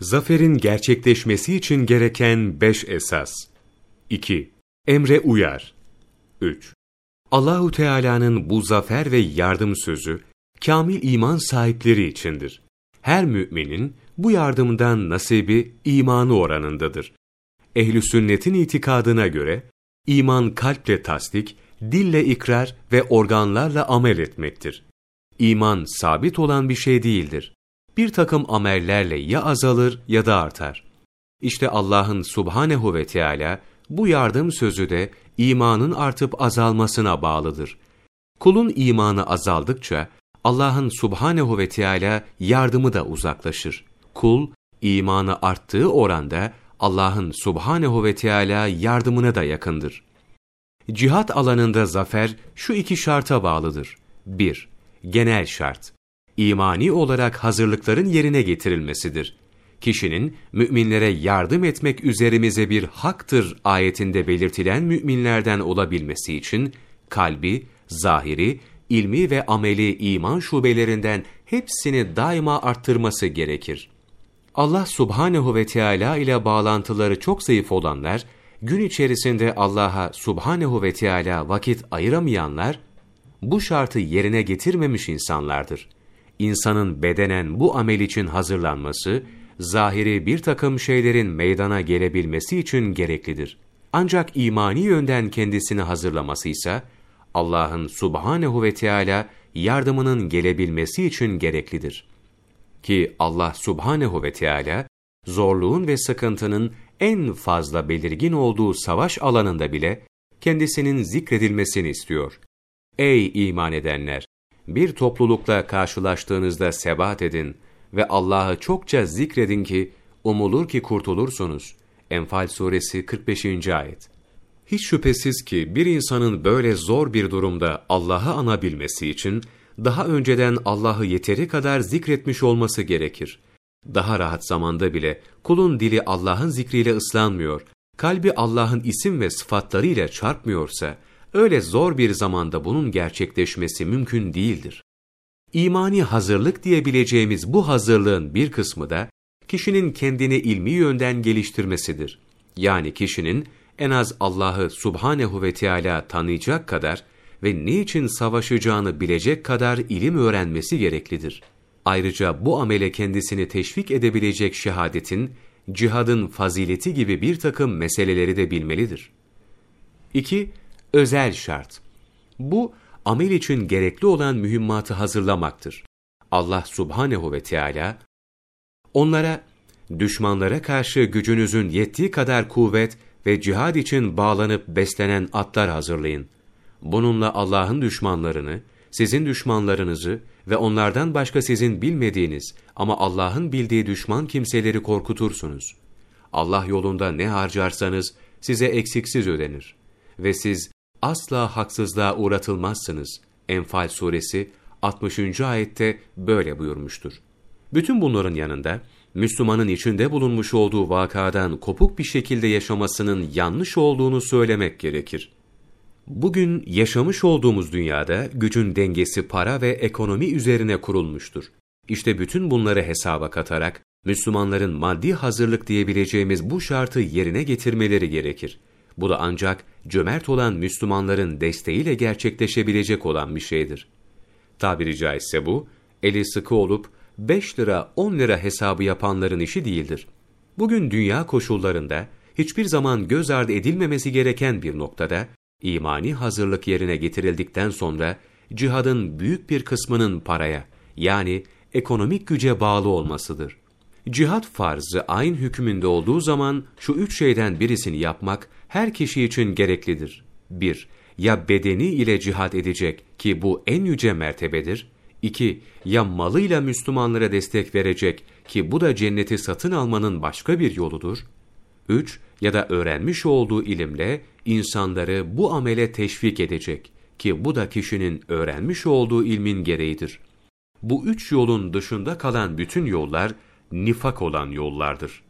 Zaferin gerçekleşmesi için gereken beş esas. 2. Emre uyar. 3. Allahu Teala'nın bu zafer ve yardım sözü kamil iman sahipleri içindir. Her müminin bu yardımdan nasibi imanı oranındadır. Ehli sünnetin itikadına göre iman kalple tasdik, dille ikrar ve organlarla amel etmektir. İman sabit olan bir şey değildir. Bir takım amellerle ya azalır ya da artar. İşte Allah'ın subhanehu ve Teala bu yardım sözü de imanın artıp azalmasına bağlıdır. Kulun imanı azaldıkça Allah'ın subhanehu ve Teala yardımı da uzaklaşır. Kul imanı arttığı oranda Allah'ın subhanehu ve Teala yardımına da yakındır. Cihat alanında zafer şu iki şarta bağlıdır. 1. Genel şart. İmani olarak hazırlıkların yerine getirilmesidir. Kişinin müminlere yardım etmek üzerimize bir haktır ayetinde belirtilen müminlerden olabilmesi için kalbi, zahiri, ilmi ve ameli iman şubelerinden hepsini daima arttırması gerekir. Allah subhanehu ve Teala ile bağlantıları çok zayıf olanlar, gün içerisinde Allah'a subhanehu ve Teala vakit ayıramayanlar, bu şartı yerine getirmemiş insanlardır. İnsanın bedenen bu amel için hazırlanması, zahiri bir takım şeylerin meydana gelebilmesi için gereklidir. Ancak imani yönden kendisini hazırlaması ise, Allah'ın subhanehu ve Teala yardımının gelebilmesi için gereklidir. Ki Allah subhanehu ve Teala zorluğun ve sıkıntının en fazla belirgin olduğu savaş alanında bile kendisinin zikredilmesini istiyor. Ey iman edenler! Bir toplulukla karşılaştığınızda sebat edin ve Allah'ı çokça zikredin ki umulur ki kurtulursunuz. Enfal suresi 45. ayet. Hiç şüphesiz ki bir insanın böyle zor bir durumda Allah'ı anabilmesi için daha önceden Allah'ı yeteri kadar zikretmiş olması gerekir. Daha rahat zamanda bile kulun dili Allah'ın zikriyle ıslanmıyor, kalbi Allah'ın isim ve sıfatlarıyla çarpmıyorsa, öyle zor bir zamanda bunun gerçekleşmesi mümkün değildir. İmani hazırlık diyebileceğimiz bu hazırlığın bir kısmı da, kişinin kendini ilmi yönden geliştirmesidir. Yani kişinin en az Allah'ı subhanehu ve Teala tanıyacak kadar ve niçin savaşacağını bilecek kadar ilim öğrenmesi gereklidir. Ayrıca bu amele kendisini teşvik edebilecek şehadetin, cihadın fazileti gibi bir takım meseleleri de bilmelidir. 2. Özel şart. Bu, amel için gerekli olan mühimmatı hazırlamaktır. Allah subhanehu ve Teala onlara, düşmanlara karşı gücünüzün yettiği kadar kuvvet ve cihad için bağlanıp beslenen atlar hazırlayın. Bununla Allah'ın düşmanlarını, sizin düşmanlarınızı ve onlardan başka sizin bilmediğiniz ama Allah'ın bildiği düşman kimseleri korkutursunuz. Allah yolunda ne harcarsanız size eksiksiz ödenir. Ve siz asla haksızlığa uğratılmazsınız. Enfal suresi 60. ayette böyle buyurmuştur. Bütün bunların yanında, Müslümanın içinde bulunmuş olduğu vakadan kopuk bir şekilde yaşamasının yanlış olduğunu söylemek gerekir. Bugün yaşamış olduğumuz dünyada gücün dengesi para ve ekonomi üzerine kurulmuştur. İşte bütün bunları hesaba katarak Müslümanların maddi hazırlık diyebileceğimiz bu şartı yerine getirmeleri gerekir. Bu da ancak cömert olan Müslümanların desteğiyle gerçekleşebilecek olan bir şeydir. Tabiri caizse bu, eli sıkı olup 5 lira 10 lira hesabı yapanların işi değildir. Bugün dünya koşullarında hiçbir zaman göz ardı edilmemesi gereken bir noktada imani hazırlık yerine getirildikten sonra cihadın büyük bir kısmının paraya yani ekonomik güce bağlı olmasıdır. Cihad farzı aynı hükmünde olduğu zaman şu üç şeyden birisini yapmak her kişi için gereklidir. 1. Ya bedeni ile cihad edecek ki bu en yüce mertebedir. 2. Ya malıyla Müslümanlara destek verecek ki bu da cenneti satın almanın başka bir yoludur. 3. Ya da öğrenmiş olduğu ilimle insanları bu amele teşvik edecek ki bu da kişinin öğrenmiş olduğu ilmin gereğidir. Bu üç yolun dışında kalan bütün yollar nifak olan yollardır.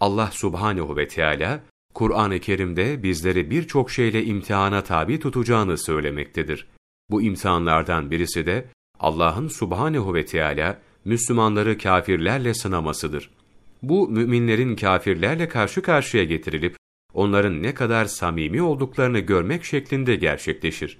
Allah subhanehu ve Teala Kur'an-ı Kerim'de bizleri birçok şeyle imtihana tabi tutacağını söylemektedir. Bu imtihanlardan birisi de Allah'ın subhanehu ve Teala Müslümanları kafirlerle sınamasıdır. Bu müminlerin kafirlerle karşı karşıya getirilip onların ne kadar samimi olduklarını görmek şeklinde gerçekleşir.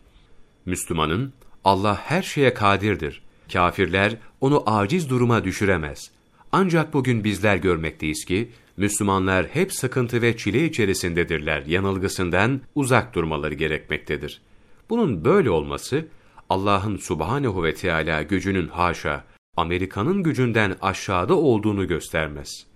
Müslümanın Allah her şeye kadirdir. Kafirler onu aciz duruma düşüremez. Ancak bugün bizler görmekteyiz ki Müslümanlar hep sıkıntı ve çile içerisindedirler. Yanılgısından uzak durmaları gerekmektedir. Bunun böyle olması Allah'ın Subhanehu ve Teala gücünün haşa Amerika'nın gücünden aşağıda olduğunu göstermez.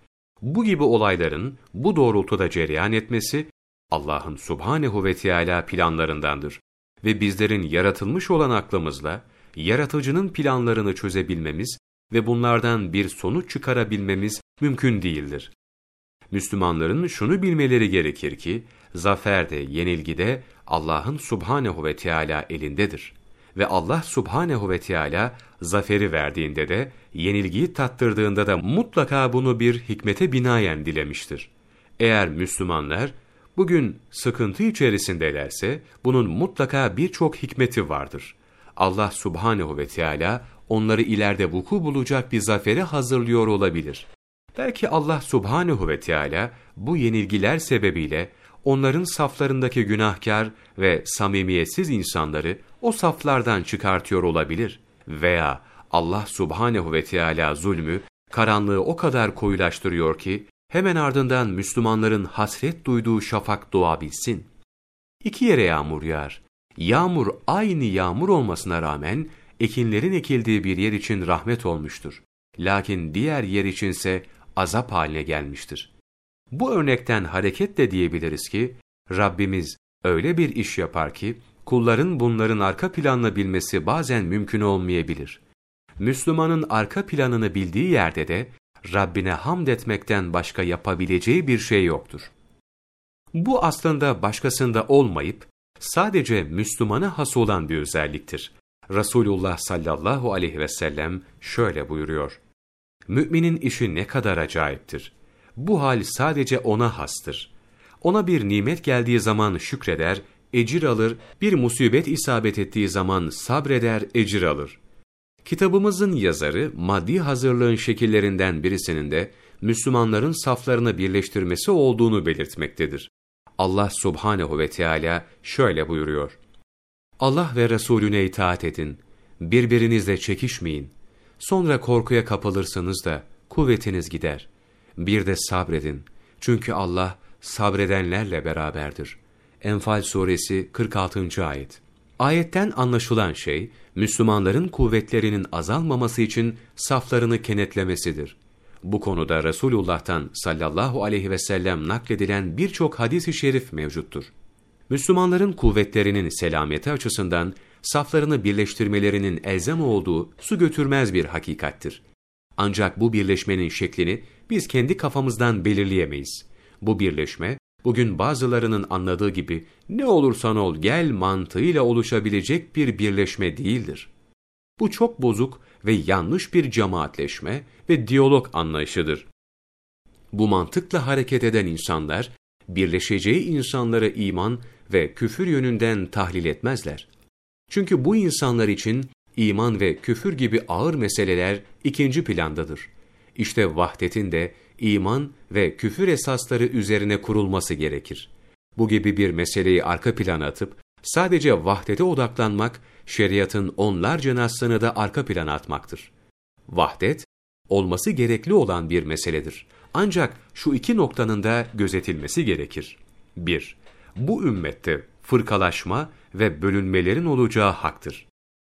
Bu gibi olayların bu doğrultuda cereyan etmesi Allah'ın Subhanehu ve Teala planlarındandır ve bizlerin yaratılmış olan aklımızla yaratıcının planlarını çözebilmemiz ve bunlardan bir sonuç çıkarabilmemiz mümkün değildir. Müslümanların şunu bilmeleri gerekir ki, zafer de, yenilgi de Allah'ın Subhanehu ve Teala elindedir. Ve Allah Subhanehu ve Teala zaferi verdiğinde de, yenilgiyi tattırdığında da mutlaka bunu bir hikmete binayen dilemiştir. Eğer Müslümanlar bugün sıkıntı içerisindelerse, bunun mutlaka birçok hikmeti vardır. Allah Subhanehu ve Teala onları ileride vuku bulacak bir zafere hazırlıyor olabilir. Belki Allah Subhanehu ve Teala bu yenilgiler sebebiyle onların saflarındaki günahkar ve samimiyetsiz insanları o saflardan çıkartıyor olabilir. Veya Allah Subhanehu ve Teala zulmü, karanlığı o kadar koyulaştırıyor ki, hemen ardından Müslümanların hasret duyduğu şafak doğabilsin. İki yere yağmur yağar. Yağmur aynı yağmur olmasına rağmen, ekinlerin ekildiği bir yer için rahmet olmuştur. Lakin diğer yer içinse azap haline gelmiştir. Bu örnekten hareketle diyebiliriz ki, Rabbimiz öyle bir iş yapar ki, kulların bunların arka planını bilmesi bazen mümkün olmayabilir. Müslümanın arka planını bildiği yerde de, Rabbine hamd etmekten başka yapabileceği bir şey yoktur. Bu aslında başkasında olmayıp, sadece Müslümana has olan bir özelliktir. Resulullah sallallahu aleyhi ve sellem şöyle buyuruyor. Müminin işi ne kadar acayiptir. Bu hal sadece ona hastır. Ona bir nimet geldiği zaman şükreder, ecir alır, bir musibet isabet ettiği zaman sabreder, ecir alır. Kitabımızın yazarı, maddi hazırlığın şekillerinden birisinin de, Müslümanların saflarını birleştirmesi olduğunu belirtmektedir. Allah subhanehu ve Teala şöyle buyuruyor. Allah ve Resulüne itaat edin, birbirinizle çekişmeyin, Sonra korkuya kapılırsınız da kuvvetiniz gider. Bir de sabredin. Çünkü Allah sabredenlerle beraberdir. Enfal suresi 46. ayet. Ayetten anlaşılan şey, Müslümanların kuvvetlerinin azalmaması için saflarını kenetlemesidir. Bu konuda Resulullah'tan sallallahu aleyhi ve sellem nakledilen birçok hadis-i şerif mevcuttur. Müslümanların kuvvetlerinin selameti açısından saflarını birleştirmelerinin elzem olduğu su götürmez bir hakikattir. Ancak bu birleşmenin şeklini biz kendi kafamızdan belirleyemeyiz. Bu birleşme, bugün bazılarının anladığı gibi ne olursan ol gel mantığıyla oluşabilecek bir birleşme değildir. Bu çok bozuk ve yanlış bir cemaatleşme ve diyalog anlayışıdır. Bu mantıkla hareket eden insanlar, birleşeceği insanları iman ve küfür yönünden tahlil etmezler. Çünkü bu insanlar için iman ve küfür gibi ağır meseleler ikinci plandadır. İşte vahdetin de iman ve küfür esasları üzerine kurulması gerekir. Bu gibi bir meseleyi arka plana atıp sadece vahdete odaklanmak, şeriatın onlarca naslını da arka plana atmaktır. Vahdet, olması gerekli olan bir meseledir. Ancak şu iki noktanın da gözetilmesi gerekir. 1. Bu ümmette fırkalaşma ve bölünmelerin olacağı haktır.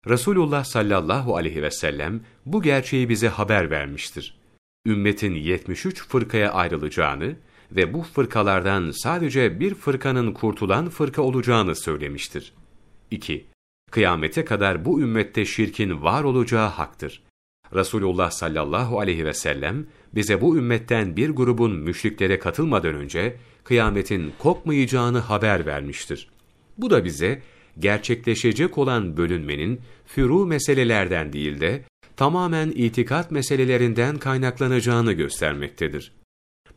Resulullah sallallahu aleyhi ve sellem bu gerçeği bize haber vermiştir. Ümmetin 73 fırkaya ayrılacağını ve bu fırkalardan sadece bir fırkanın kurtulan fırka olacağını söylemiştir. 2. Kıyamete kadar bu ümmette şirkin var olacağı haktır. Resulullah sallallahu aleyhi ve sellem bize bu ümmetten bir grubun müşriklere katılmadan önce kıyametin kopmayacağını haber vermiştir. Bu da bize gerçekleşecek olan bölünmenin furu meselelerden değil de tamamen itikat meselelerinden kaynaklanacağını göstermektedir.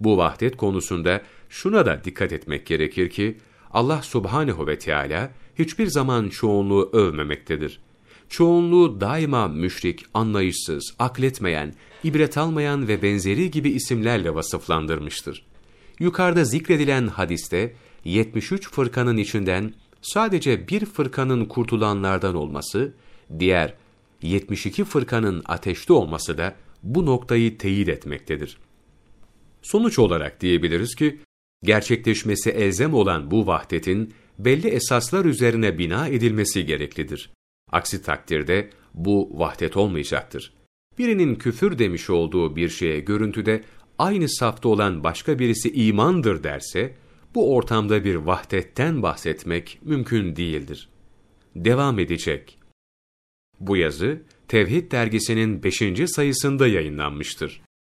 Bu vahdet konusunda şuna da dikkat etmek gerekir ki Allah subhanehu ve Teala hiçbir zaman çoğunluğu övmemektedir. çoğunluğu daima müşrik, anlayışsız, akletmeyen, ibret almayan ve benzeri gibi isimlerle vasıflandırmıştır. Yukarıda zikredilen hadiste 73 fırkanın içinden sadece bir fırkanın kurtulanlardan olması, diğer 72 fırkanın ateşte olması da bu noktayı teyit etmektedir. Sonuç olarak diyebiliriz ki, gerçekleşmesi elzem olan bu vahdetin belli esaslar üzerine bina edilmesi gereklidir. Aksi takdirde bu vahdet olmayacaktır. Birinin küfür demiş olduğu bir şeye görüntüde aynı safta olan başka birisi imandır derse, bu ortamda bir vahdetten bahsetmek mümkün değildir. Devam edecek. Bu yazı, Tevhid dergisinin 5. sayısında yayınlanmıştır.